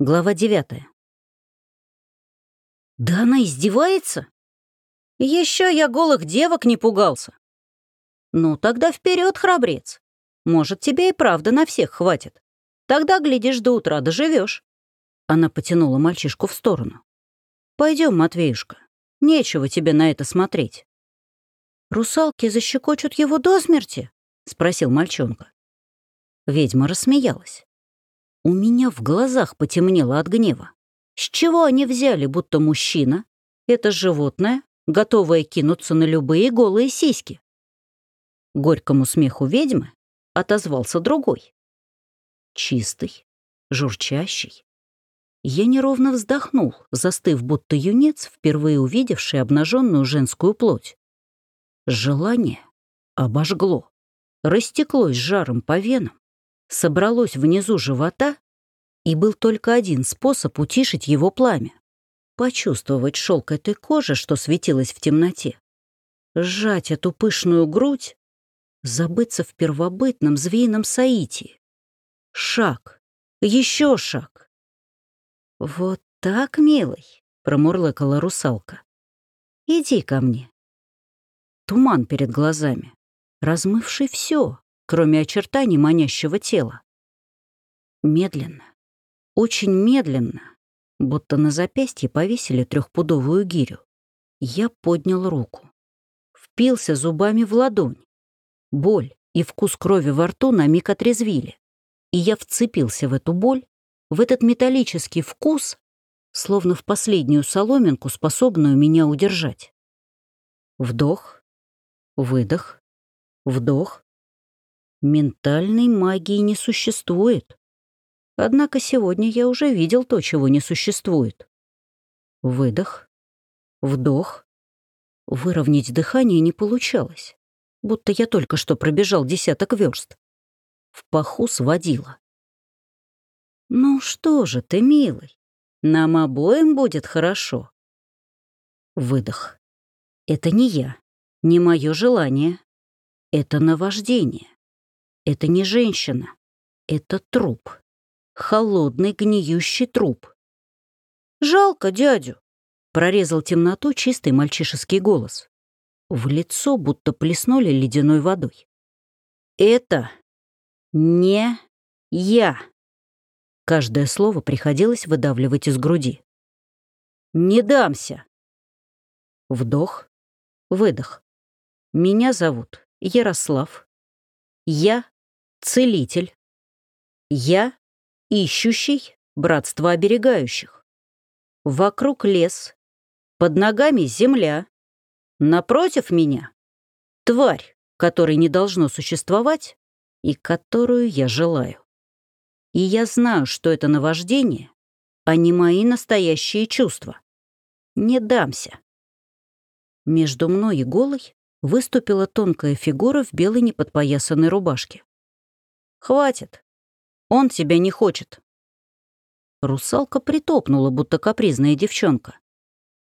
Глава девятая. Да она издевается? Еще я голых девок не пугался. Ну, тогда вперед, храбрец. Может, тебе и правда на всех хватит. Тогда, глядишь, до утра доживешь. Она потянула мальчишку в сторону. Пойдем, Матвеюшка. Нечего тебе на это смотреть. «Русалки защекочут его до смерти?» — спросил мальчонка. Ведьма рассмеялась. У меня в глазах потемнело от гнева. С чего они взяли, будто мужчина — это животное, готовое кинуться на любые голые сиськи? Горькому смеху ведьмы отозвался другой. Чистый, журчащий. Я неровно вздохнул, застыв, будто юнец, впервые увидевший обнаженную женскую плоть. Желание обожгло, растеклось жаром по венам, собралось внизу живота, и был только один способ утишить его пламя — почувствовать шелк этой кожи, что светилась в темноте, сжать эту пышную грудь, забыться в первобытном зверином соитии. Шаг, еще шаг. «Вот так, милый», — промурлыкала русалка. «Иди ко мне, Туман перед глазами, размывший все, кроме очертаний манящего тела. Медленно, очень медленно, будто на запястье повесили трехпудовую гирю. Я поднял руку. Впился зубами в ладонь. Боль и вкус крови во рту на миг отрезвили. И я вцепился в эту боль, в этот металлический вкус, словно в последнюю соломинку, способную меня удержать. Вдох, Выдох. Вдох. Ментальной магии не существует. Однако сегодня я уже видел то, чего не существует. Выдох. Вдох. Выровнять дыхание не получалось, будто я только что пробежал десяток верст. В паху сводило. «Ну что же ты, милый, нам обоим будет хорошо». Выдох. «Это не я не мое желание. Это наваждение. Это не женщина. Это труп. Холодный гниющий труп. «Жалко дядю», — прорезал темноту чистый мальчишеский голос. В лицо будто плеснули ледяной водой. «Это не я». Каждое слово приходилось выдавливать из груди. «Не дамся!» Вдох, выдох. Меня зовут Ярослав. Я целитель. Я ищущий братство оберегающих. Вокруг лес, под ногами земля. Напротив меня тварь, которой не должно существовать и которую я желаю. И я знаю, что это наваждение, а не мои настоящие чувства. Не дамся. Между мной и голой выступила тонкая фигура в белой неподпоясанной рубашке. «Хватит. Он тебя не хочет». Русалка притопнула, будто капризная девчонка.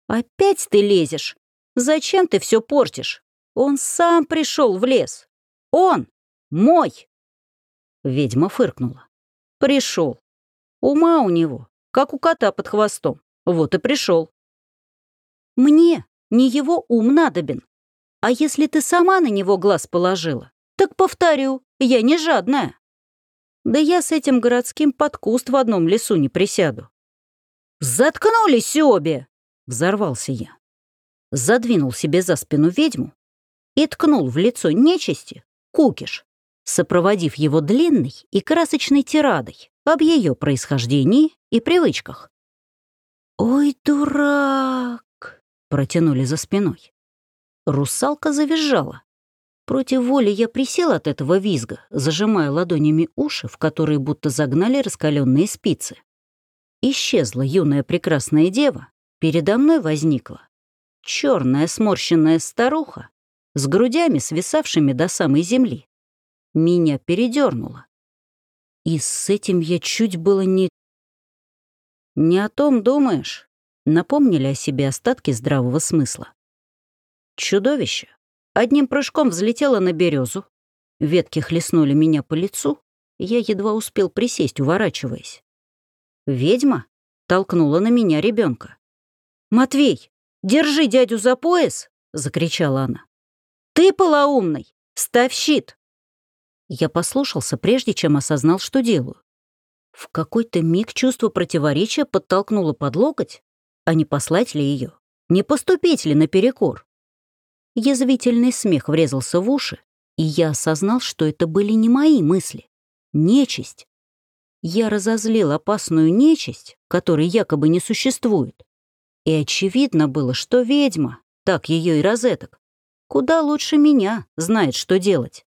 «Опять ты лезешь? Зачем ты все портишь? Он сам пришел в лес. Он мой!» Ведьма фыркнула. «Пришел. Ума у него, как у кота под хвостом. Вот и пришел. Мне не его ум надобен, а если ты сама на него глаз положила? Так повторю, я не жадная. Да я с этим городским под куст в одном лесу не присяду. «Заткнулись обе!» — взорвался я. Задвинул себе за спину ведьму и ткнул в лицо нечисти кукиш, сопроводив его длинной и красочной тирадой об ее происхождении и привычках. «Ой, дурак!» — протянули за спиной. Русалка завизжала. Против воли я присел от этого визга, зажимая ладонями уши, в которые будто загнали раскаленные спицы. Исчезла юная прекрасная дева, передо мной возникла черная сморщенная старуха с грудями, свисавшими до самой земли. Меня передернуло. И с этим я чуть было не... «Не о том думаешь?» — напомнили о себе остатки здравого смысла. Чудовище одним прыжком взлетело на березу. Ветки хлестнули меня по лицу, я едва успел присесть, уворачиваясь. Ведьма толкнула на меня ребенка. «Матвей, держи дядю за пояс!» — закричала она. «Ты полоумный! Ставь щит!» Я послушался, прежде чем осознал, что делаю. В какой-то миг чувство противоречия подтолкнуло под локоть, а не послать ли ее, не поступить ли наперекор. Язвительный смех врезался в уши, и я осознал, что это были не мои мысли. Нечисть. Я разозлил опасную нечисть, которой якобы не существует. И очевидно было, что ведьма, так ее и розеток, куда лучше меня знает, что делать.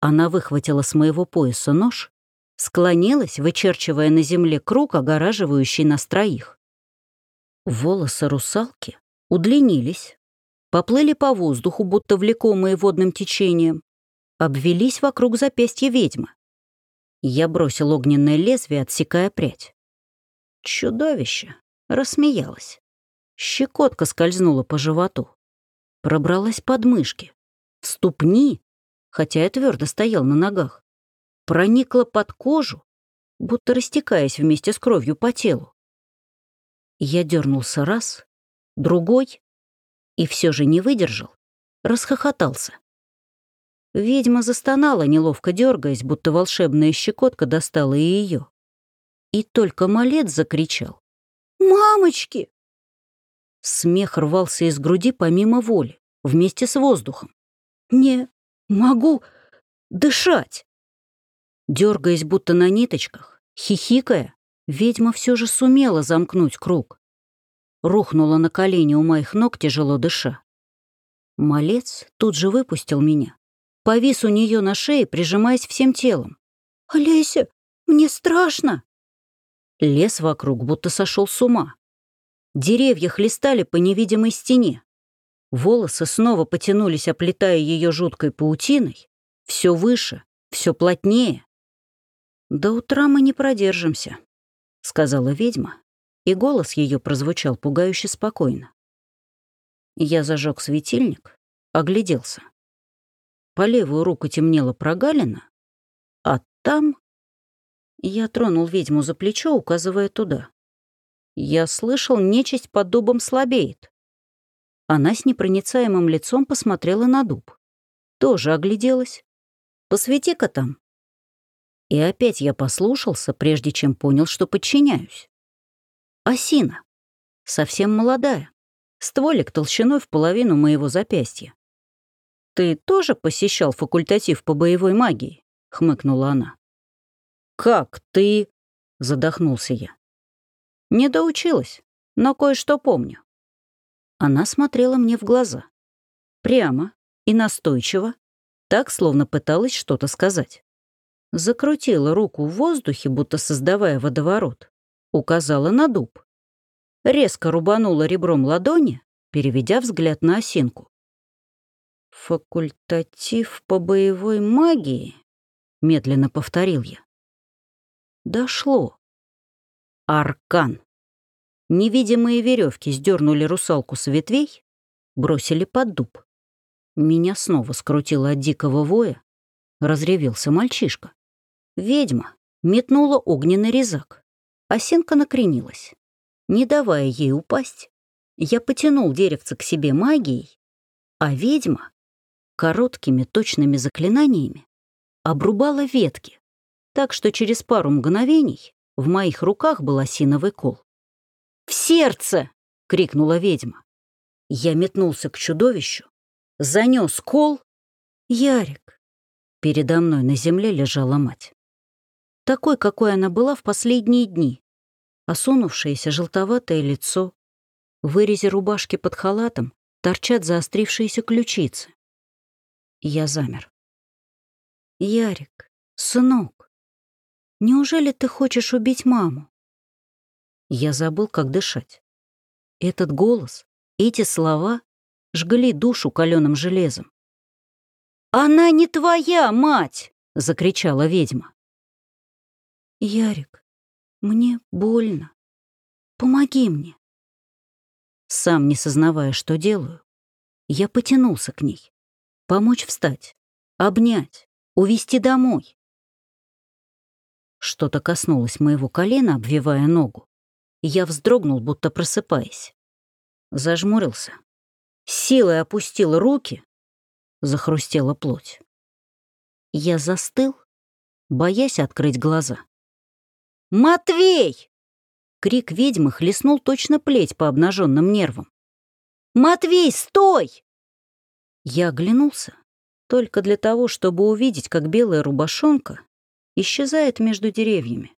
Она выхватила с моего пояса нож, склонилась, вычерчивая на земле круг, огораживающий нас троих. Волосы русалки удлинились, поплыли по воздуху, будто влекомые водным течением, обвелись вокруг запястья ведьмы. Я бросил огненное лезвие, отсекая прядь. Чудовище рассмеялась. Щекотка скользнула по животу. Пробралась под мышки, в ступни хотя я твердо стоял на ногах, проникла под кожу, будто растекаясь вместе с кровью по телу. Я дернулся раз, другой, и все же не выдержал, расхохотался. Ведьма застонала, неловко дергаясь, будто волшебная щекотка достала и ее. И только малец закричал. «Мамочки!» Смех рвался из груди помимо воли, вместе с воздухом. «Не Могу дышать. Дергаясь будто на ниточках, хихикая, ведьма все же сумела замкнуть круг. Рухнула на колени у моих ног, тяжело дыша. Малец тут же выпустил меня. Повис у нее на шее, прижимаясь всем телом. «Олеся, мне страшно!» Лес вокруг будто сошел с ума. Деревья хлестали по невидимой стене. Волосы снова потянулись, оплетая ее жуткой паутиной. Все выше, все плотнее. «До утра мы не продержимся», — сказала ведьма, и голос ее прозвучал пугающе спокойно. Я зажег светильник, огляделся. По левую руку темнела прогалина, а там... Я тронул ведьму за плечо, указывая туда. Я слышал, нечисть под дубом слабеет. Она с непроницаемым лицом посмотрела на дуб. Тоже огляделась. «Посвети-ка там». И опять я послушался, прежде чем понял, что подчиняюсь. Осина. Совсем молодая. Стволик толщиной в половину моего запястья. «Ты тоже посещал факультатив по боевой магии?» — хмыкнула она. «Как ты?» — задохнулся я. «Не доучилась, но кое-что помню. Она смотрела мне в глаза. Прямо и настойчиво, так, словно пыталась что-то сказать. Закрутила руку в воздухе, будто создавая водоворот. Указала на дуб. Резко рубанула ребром ладони, переведя взгляд на осинку. «Факультатив по боевой магии?» — медленно повторил я. Дошло. Аркан. Невидимые веревки сдернули русалку с ветвей, бросили под дуб. Меня снова скрутило от дикого воя. Разревелся мальчишка. Ведьма метнула огненный резак. Осинка накренилась. Не давая ей упасть, я потянул деревце к себе магией, а ведьма короткими точными заклинаниями обрубала ветки, так что через пару мгновений в моих руках был осиновый кол. «В сердце!» — крикнула ведьма. Я метнулся к чудовищу, занес кол. Ярик. Передо мной на земле лежала мать. Такой, какой она была в последние дни. Осунувшееся желтоватое лицо. В вырезе рубашки под халатом торчат заострившиеся ключицы. Я замер. «Ярик, сынок, неужели ты хочешь убить маму?» Я забыл, как дышать. Этот голос, эти слова жгли душу каленым железом. «Она не твоя мать!» — закричала ведьма. «Ярик, мне больно. Помоги мне». Сам не сознавая, что делаю, я потянулся к ней. Помочь встать, обнять, увести домой. Что-то коснулось моего колена, обвивая ногу. Я вздрогнул, будто просыпаясь. Зажмурился. Силой опустил руки. Захрустела плоть. Я застыл, боясь открыть глаза. «Матвей!» Крик ведьмы хлестнул точно плеть по обнаженным нервам. «Матвей, стой!» Я оглянулся только для того, чтобы увидеть, как белая рубашонка исчезает между деревьями.